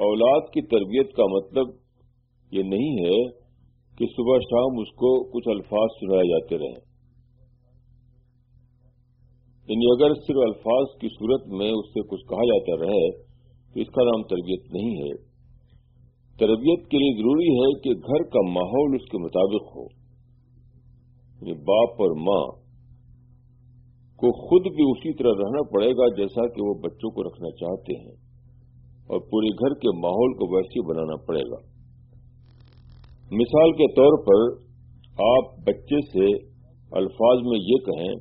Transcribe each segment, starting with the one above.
اولاد کی تربیت کا مطلب یہ نہیں ہے کہ صبح شام اس کو کچھ الفاظ سنائے جاتے رہیں۔ یعنی اگر صرف الفاظ کی صورت میں اس سے کچھ کہا جاتا رہے تو اس کا نام تربیت نہیں ہے۔ تربیت کے لیے ضروری ہے کہ گھر کا ماحول اس کے مطابق ہو۔ یعنی باپ اور ماں کو خود بھی اسی طرح رہنا پڑے گا جیسا کہ وہ بچوں کو رکھنا چاہتے ہیں۔ اور پورے گھر کے ماحول کو ویسے بنانا پڑے گا۔ مثال کے طور پر آپ بچے سے الفاظ میں یہ کہیں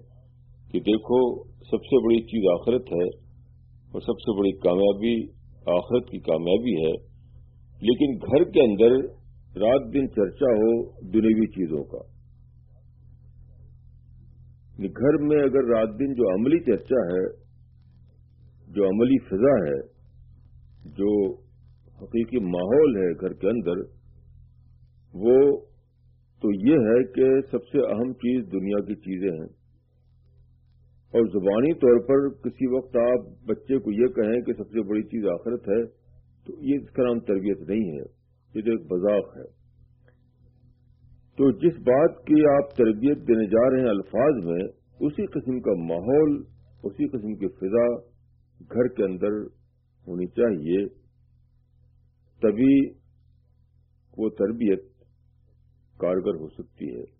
کہ دیکھو، سب سے بڑی چیز آخرت ہے اور سب سے بڑی کامیابی آخرت کی کامیابی ہے، لیکن گھر کے اندر رات دن چرچا ہو دنیوی چیزوں کا۔ یعنی گھر میں اگر رات دن جو عملی چرچا ہے، جو عملی فضا ہے جو حقیقی ماحول ہے گھر کے اندر، وہ تو یہ ہے کہ سب سے اہم چیز دنیا کی چیزیں ہیں۔ اور زبانی طور پر کسی وقت آپ بچے کو یہ کہیں کہ سب سے بڑی چیز آخرت ہے، تو یہ اس کا نام تربیت نہیں ہے یہ تو ایک مذاق ہے۔ تو جس بات کی آپ تربیت دینے جا رہے ہیں الفاظ میں، اسی قسم کا ماحول، اسی قسم کی فضا گھر کے اندر ہونی چاہیے۔ تبھی وہ تربیت کارگر ہو سکتی ہے۔